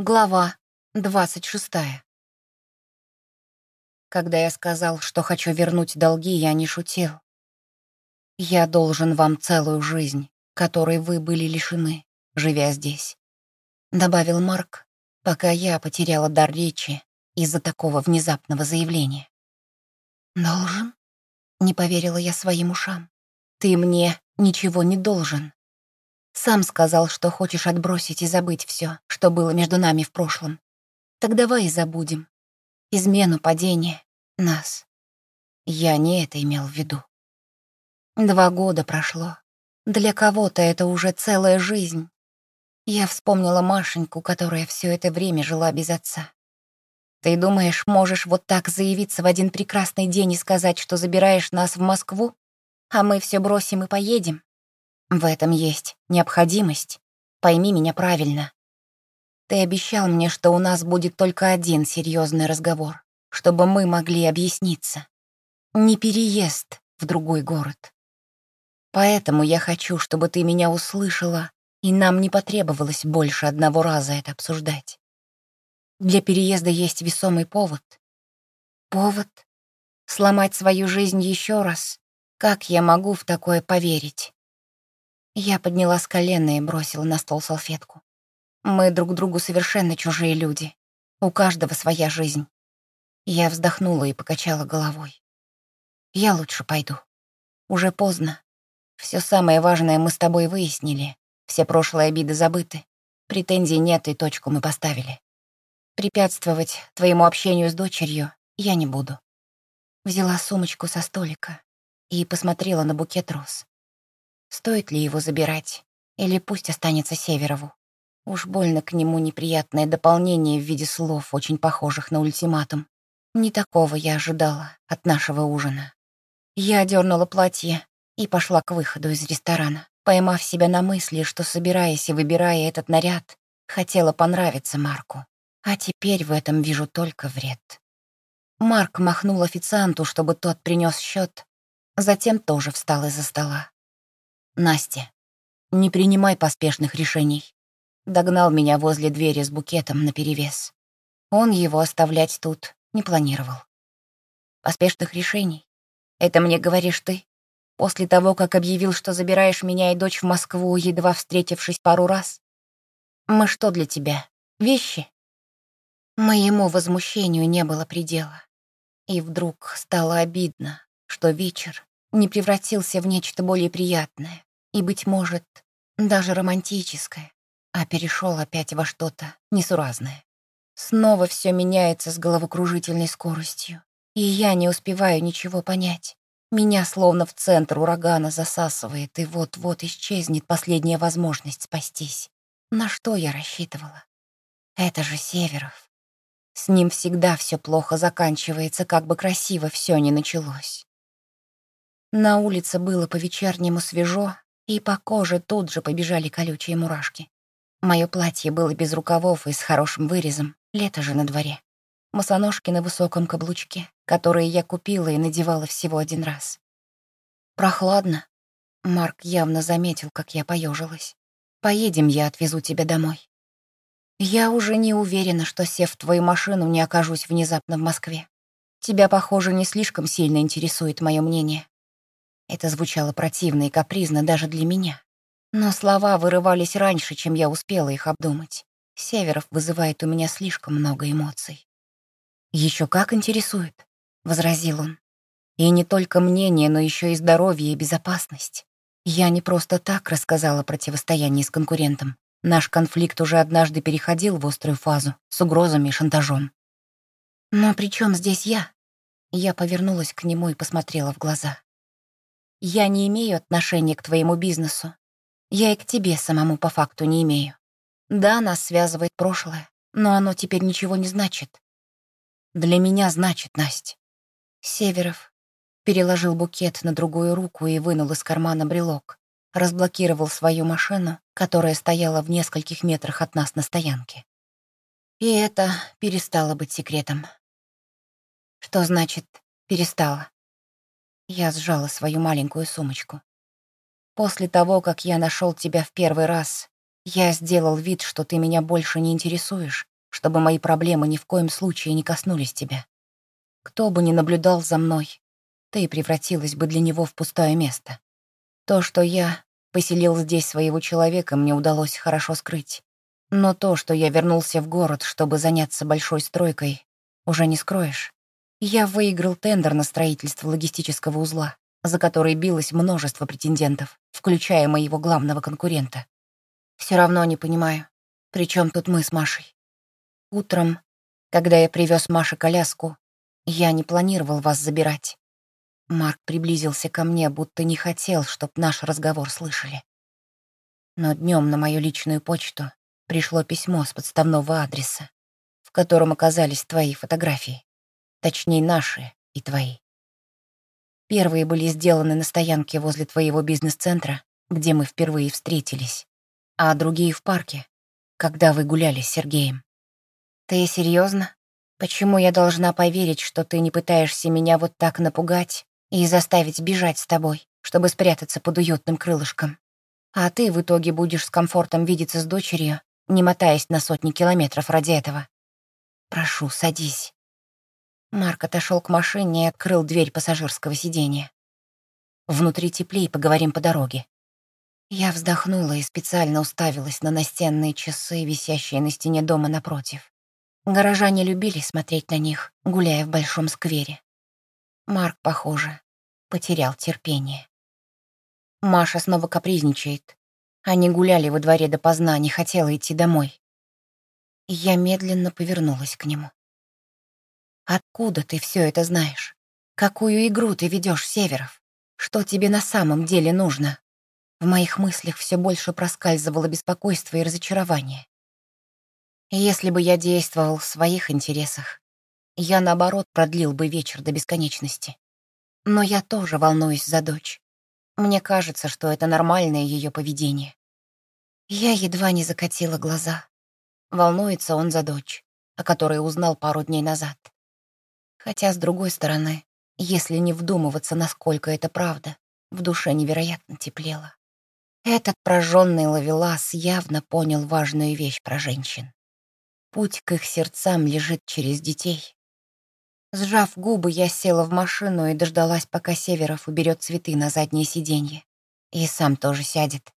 Глава двадцать шестая. Когда я сказал, что хочу вернуть долги, я не шутил. Я должен вам целую жизнь, которой вы были лишены, живя здесь. Добавил Марк, пока я потеряла дар речи из-за такого внезапного заявления. «Должен?» — не поверила я своим ушам. «Ты мне ничего не должен. Сам сказал, что хочешь отбросить и забыть все, что было между нами в прошлом. Так давай и забудем. Измену, падение, нас. Я не это имел в виду. Два года прошло. Для кого-то это уже целая жизнь. Я вспомнила Машеньку, которая все это время жила без отца. Ты думаешь, можешь вот так заявиться в один прекрасный день и сказать, что забираешь нас в Москву, а мы все бросим и поедем? В этом есть необходимость. Пойми меня правильно. Ты обещал мне, что у нас будет только один серьезный разговор, чтобы мы могли объясниться. Не переезд в другой город. Поэтому я хочу, чтобы ты меня услышала, и нам не потребовалось больше одного раза это обсуждать. Для переезда есть весомый повод. Повод? Сломать свою жизнь еще раз? Как я могу в такое поверить? Я подняла с колена и бросила на стол салфетку. Мы друг другу совершенно чужие люди. У каждого своя жизнь. Я вздохнула и покачала головой. Я лучше пойду. Уже поздно. Все самое важное мы с тобой выяснили. Все прошлые обиды забыты. Претензий нет, и точку мы поставили. Препятствовать твоему общению с дочерью я не буду. Взяла сумочку со столика и посмотрела на букет роз. Стоит ли его забирать? Или пусть останется Северову? Уж больно к нему неприятное дополнение в виде слов, очень похожих на ультиматум. Не такого я ожидала от нашего ужина. Я одернула платье и пошла к выходу из ресторана, поймав себя на мысли, что, собираясь и выбирая этот наряд, хотела понравиться Марку. А теперь в этом вижу только вред. Марк махнул официанту, чтобы тот принес счет, затем тоже встал из-за стола. Настя, не принимай поспешных решений. Догнал меня возле двери с букетом наперевес. Он его оставлять тут не планировал. Поспешных решений? Это мне говоришь ты? После того, как объявил, что забираешь меня и дочь в Москву, едва встретившись пару раз? Мы что для тебя? Вещи? Моему возмущению не было предела. И вдруг стало обидно, что вечер не превратился в нечто более приятное, и, быть может, даже романтическое, а перешел опять во что-то несуразное. Снова все меняется с головокружительной скоростью, и я не успеваю ничего понять. Меня словно в центр урагана засасывает, и вот-вот исчезнет последняя возможность спастись. На что я рассчитывала? Это же Северов. С ним всегда все плохо заканчивается, как бы красиво все ни началось. На улице было по-вечернему свежо, и по коже тут же побежали колючие мурашки. Мое платье было без рукавов и с хорошим вырезом, лето же на дворе. Масоножки на высоком каблучке, которые я купила и надевала всего один раз. Прохладно. Марк явно заметил, как я поежилась. Поедем, я отвезу тебя домой. Я уже не уверена, что, сев в твою машину, не окажусь внезапно в Москве. Тебя, похоже, не слишком сильно интересует мое мнение. Это звучало противно и капризно даже для меня. Но слова вырывались раньше, чем я успела их обдумать. Северов вызывает у меня слишком много эмоций. Еще как интересует», — возразил он. «И не только мнение, но еще и здоровье и безопасность. Я не просто так рассказала о противостоянии с конкурентом. Наш конфликт уже однажды переходил в острую фазу, с угрозами и шантажом. Но при чем здесь я? Я повернулась к нему и посмотрела в глаза. Я не имею отношения к твоему бизнесу. Я и к тебе самому по факту не имею. Да, нас связывает прошлое, но оно теперь ничего не значит. Для меня значит, Настя. Северов переложил букет на другую руку и вынул из кармана брелок. Разблокировал свою машину, которая стояла в нескольких метрах от нас на стоянке. И это перестало быть секретом. Что значит «перестало»? Я сжала свою маленькую сумочку. После того, как я нашел тебя в первый раз, Я сделал вид, что ты меня больше не интересуешь, чтобы мои проблемы ни в коем случае не коснулись тебя. Кто бы ни наблюдал за мной, ты превратилась бы для него в пустое место. То, что я поселил здесь своего человека, мне удалось хорошо скрыть. Но то, что я вернулся в город, чтобы заняться большой стройкой, уже не скроешь. Я выиграл тендер на строительство логистического узла, за который билось множество претендентов, включая моего главного конкурента. Все равно не понимаю, при чем тут мы с Машей. Утром, когда я привез Маше коляску, я не планировал вас забирать. Марк приблизился ко мне, будто не хотел, чтоб наш разговор слышали. Но днем на мою личную почту пришло письмо с подставного адреса, в котором оказались твои фотографии. Точнее, наши и твои. Первые были сделаны на стоянке возле твоего бизнес-центра, где мы впервые встретились, а другие в парке, когда вы гуляли с Сергеем. Ты серьезно? Почему я должна поверить, что ты не пытаешься меня вот так напугать и заставить бежать с тобой, чтобы спрятаться под уютным крылышком? А ты в итоге будешь с комфортом видеться с дочерью, не мотаясь на сотни километров ради этого. Прошу, садись. Марк отошел к машине и открыл дверь пассажирского сиденья. Внутри теплее, поговорим по дороге. Я вздохнула и специально уставилась на настенные часы, висящие на стене дома напротив. Горожане любили смотреть на них, гуляя в большом сквере. Марк, похоже, потерял терпение. Маша снова капризничает. Они гуляли во дворе допоздна, не хотела идти домой. Я медленно повернулась к нему. Откуда ты все это знаешь? Какую игру ты ведешь, Северов? Что тебе на самом деле нужно? В моих мыслях все больше проскальзывало беспокойство и разочарование. Если бы я действовал в своих интересах, я, наоборот, продлил бы вечер до бесконечности. Но я тоже волнуюсь за дочь. Мне кажется, что это нормальное ее поведение. Я едва не закатила глаза. Волнуется он за дочь, о которой узнал пару дней назад. Хотя, с другой стороны, если не вдумываться, насколько это правда, в душе невероятно теплело. Этот прожженный ловелас явно понял важную вещь про женщин. Путь к их сердцам лежит через детей. Сжав губы, я села в машину и дождалась, пока Северов уберет цветы на заднее сиденье. И сам тоже сядет.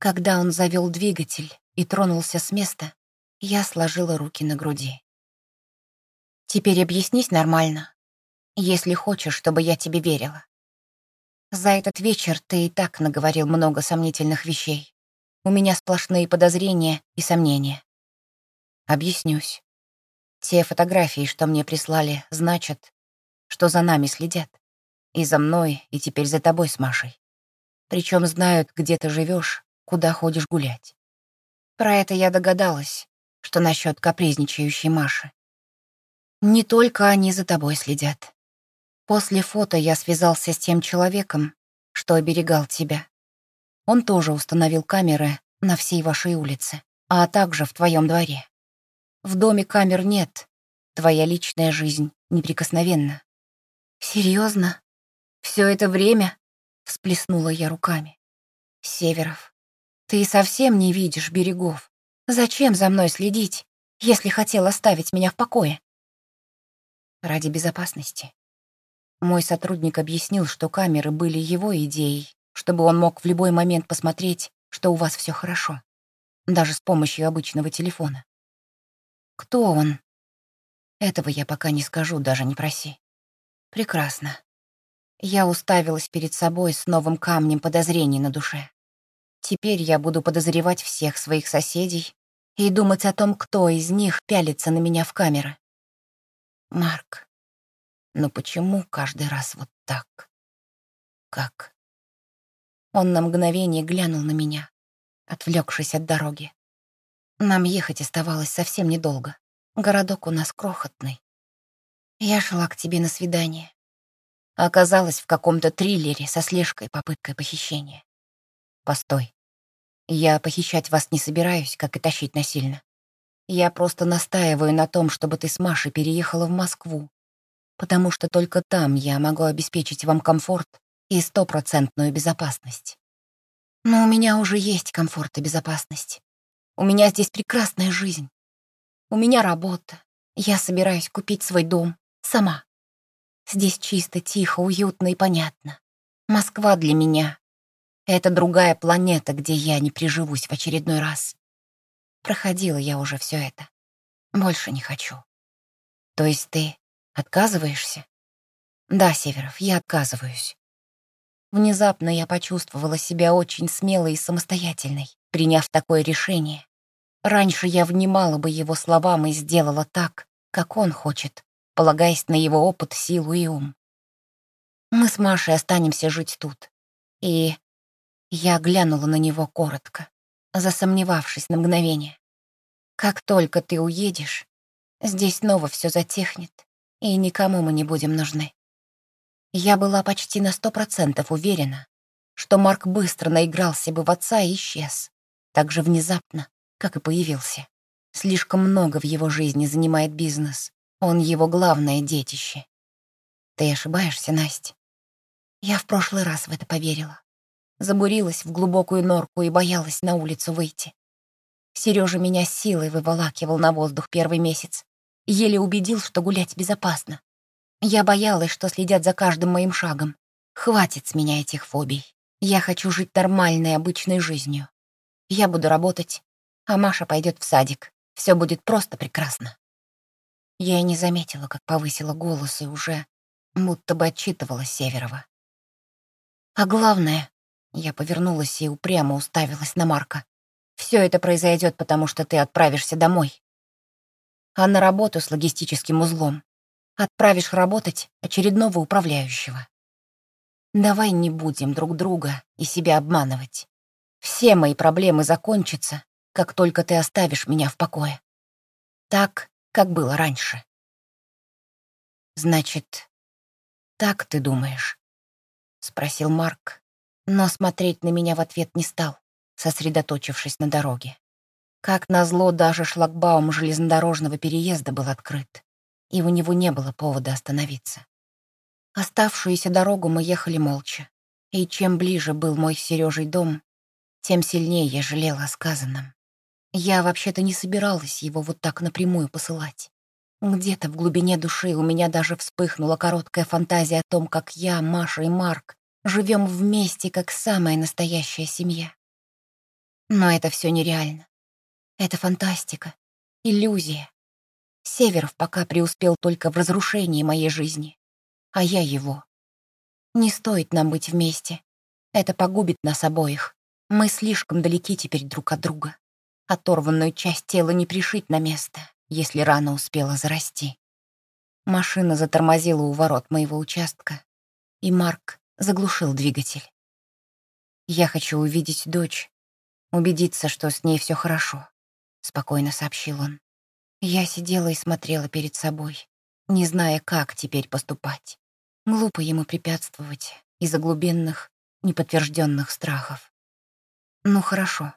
Когда он завел двигатель и тронулся с места, я сложила руки на груди. Теперь объяснись нормально, если хочешь, чтобы я тебе верила. За этот вечер ты и так наговорил много сомнительных вещей. У меня сплошные подозрения и сомнения. Объяснюсь. Те фотографии, что мне прислали, значат, что за нами следят. И за мной, и теперь за тобой с Машей. Причем знают, где ты живешь, куда ходишь гулять. Про это я догадалась, что насчет капризничающей Маши. Не только они за тобой следят. После фото я связался с тем человеком, что оберегал тебя. Он тоже установил камеры на всей вашей улице, а также в твоем дворе. В доме камер нет, твоя личная жизнь неприкосновенна. Серьезно? Все это время? Всплеснула я руками. Северов, ты совсем не видишь берегов. Зачем за мной следить, если хотел оставить меня в покое? Ради безопасности. Мой сотрудник объяснил, что камеры были его идеей, чтобы он мог в любой момент посмотреть, что у вас все хорошо, даже с помощью обычного телефона. Кто он? Этого я пока не скажу, даже не проси. Прекрасно. Я уставилась перед собой с новым камнем подозрений на душе. Теперь я буду подозревать всех своих соседей и думать о том, кто из них пялится на меня в камеры. Марк, но почему каждый раз вот так? Как? Он на мгновение глянул на меня, отвлекшись от дороги. Нам ехать оставалось совсем недолго. Городок у нас крохотный. Я шла к тебе на свидание. Оказалась в каком-то триллере со слежкой попыткой похищения. Постой. Я похищать вас не собираюсь, как и тащить насильно. Я просто настаиваю на том, чтобы ты с Машей переехала в Москву, потому что только там я могу обеспечить вам комфорт и стопроцентную безопасность. Но у меня уже есть комфорт и безопасность. У меня здесь прекрасная жизнь. У меня работа. Я собираюсь купить свой дом. Сама. Здесь чисто, тихо, уютно и понятно. Москва для меня — это другая планета, где я не приживусь в очередной раз. Проходила я уже все это. Больше не хочу. То есть ты отказываешься? Да, Северов, я отказываюсь. Внезапно я почувствовала себя очень смелой и самостоятельной, приняв такое решение. Раньше я внимала бы его словам и сделала так, как он хочет, полагаясь на его опыт, силу и ум. Мы с Машей останемся жить тут. И я глянула на него коротко, засомневавшись на мгновение. Как только ты уедешь, здесь снова все затихнет, и никому мы не будем нужны. Я была почти на сто процентов уверена, что Марк быстро наигрался бы в отца и исчез, так же внезапно, как и появился. Слишком много в его жизни занимает бизнес. Он его главное детище. Ты ошибаешься, Настя. Я в прошлый раз в это поверила. Забурилась в глубокую норку и боялась на улицу выйти. Сережа меня силой выволакивал на воздух первый месяц. Еле убедил, что гулять безопасно. Я боялась, что следят за каждым моим шагом. Хватит с меня этих фобий. Я хочу жить нормальной, обычной жизнью. Я буду работать, а Маша пойдет в садик. Все будет просто прекрасно. Я и не заметила, как повысила голос и уже будто бы отчитывала Северова. А главное, я повернулась и упрямо уставилась на Марка. Все это произойдет, потому что ты отправишься домой. А на работу с логистическим узлом отправишь работать очередного управляющего. Давай не будем друг друга и себя обманывать. Все мои проблемы закончатся, как только ты оставишь меня в покое. Так, как было раньше. Значит, так ты думаешь? Спросил Марк, но смотреть на меня в ответ не стал, сосредоточившись на дороге. Как назло, даже шлагбаум железнодорожного переезда был открыт, и у него не было повода остановиться. Оставшуюся дорогу мы ехали молча, и чем ближе был мой с Сережей дом, тем сильнее я жалела о сказанном. Я вообще-то не собиралась его вот так напрямую посылать. Где-то в глубине души у меня даже вспыхнула короткая фантазия о том, как я, Маша и Марк живем вместе, как самая настоящая семья. Но это все нереально. Это фантастика, иллюзия. Северов пока преуспел только в разрушении моей жизни, а я его. Не стоит нам быть вместе. Это погубит нас обоих. Мы слишком далеки теперь друг от друга. Оторванную часть тела не пришить на место, если рана успела зарасти. Машина затормозила у ворот моего участка, и Марк заглушил двигатель. «Я хочу увидеть дочь, убедиться, что с ней все хорошо», — спокойно сообщил он. Я сидела и смотрела перед собой, не зная, как теперь поступать. Глупо ему препятствовать из-за глубинных, неподтвержденных страхов. Ну хорошо,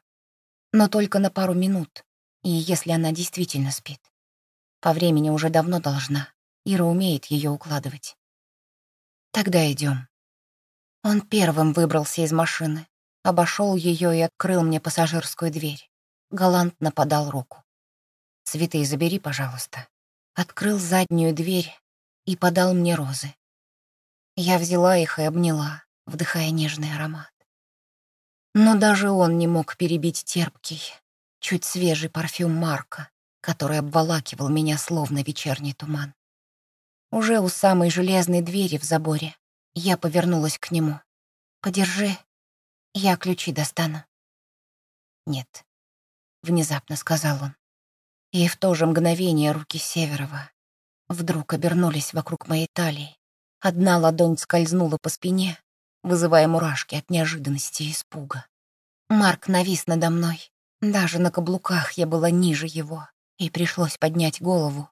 но только на пару минут, и если она действительно спит. По времени уже давно должна. Ира умеет ее укладывать. Тогда идем. Он первым выбрался из машины, обошел ее и открыл мне пассажирскую дверь. Галантно подал руку. «Цветы забери, пожалуйста». Открыл заднюю дверь и подал мне розы. Я взяла их и обняла, вдыхая нежный аромат. Но даже он не мог перебить терпкий, чуть свежий парфюм Марка, который обволакивал меня словно вечерний туман. Уже у самой железной двери в заборе я повернулась к нему. «Подержи, я ключи достану». «Нет», — внезапно сказал он. И в то же мгновение руки Северова вдруг обернулись вокруг моей талии. Одна ладонь скользнула по спине, вызывая мурашки от неожиданности и испуга. Марк навис надо мной. Даже на каблуках я была ниже его, и пришлось поднять голову.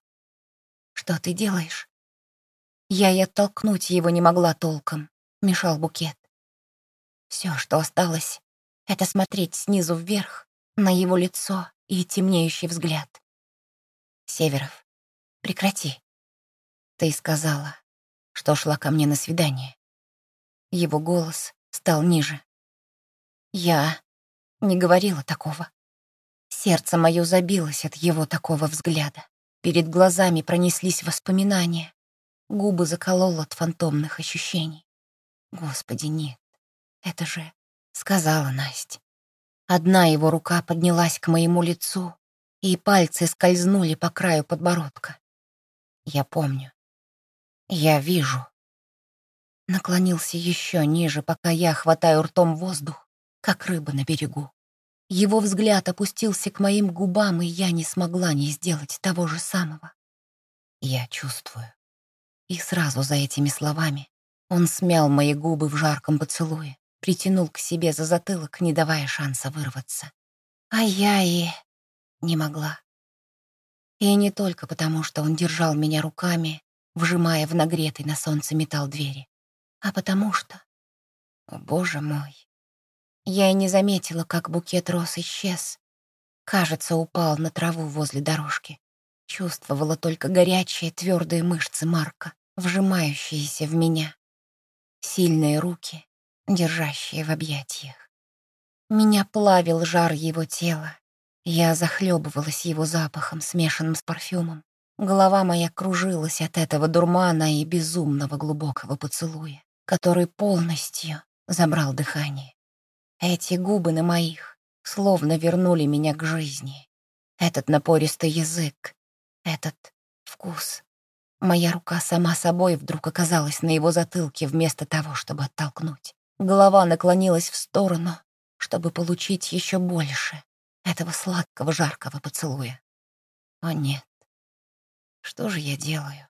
«Что ты делаешь?» Я и оттолкнуть его не могла толком, мешал букет. Все, что осталось, это смотреть снизу вверх на его лицо и темнеющий взгляд. «Северов, прекрати. Ты сказала, что шла ко мне на свидание. Его голос стал ниже. Я не говорила такого. Сердце мое забилось от его такого взгляда. Перед глазами пронеслись воспоминания. Губы заколол от фантомных ощущений. Господи, нет, это же, сказала Настя. Одна его рука поднялась к моему лицу, и пальцы скользнули по краю подбородка. Я помню. Я вижу. Наклонился еще ниже, пока я хватаю ртом воздух, как рыба на берегу. Его взгляд опустился к моим губам, и я не смогла не сделать того же самого. Я чувствую. И сразу за этими словами он смял мои губы в жарком поцелуе, притянул к себе за затылок, не давая шанса вырваться. А я и не могла. И не только потому, что он держал меня руками, вжимая в нагретый на солнце металл двери, а потому что... О, боже мой! Я и не заметила, как букет роз исчез. Кажется, упал на траву возле дорожки. Чувствовала только горячие твердые мышцы Марка, вжимающиеся в меня. Сильные руки, держащие в объятиях. Меня плавил жар его тела. Я захлебывалась его запахом, смешанным с парфюмом. Голова моя кружилась от этого дурмана и безумного глубокого поцелуя, который полностью забрал дыхание. Эти губы на моих словно вернули меня к жизни. Этот напористый язык, этот вкус. Моя рука сама собой вдруг оказалась на его затылке вместо того, чтобы оттолкнуть. Голова наклонилась в сторону, чтобы получить еще больше этого сладкого жаркого поцелуя. О нет, что же я делаю?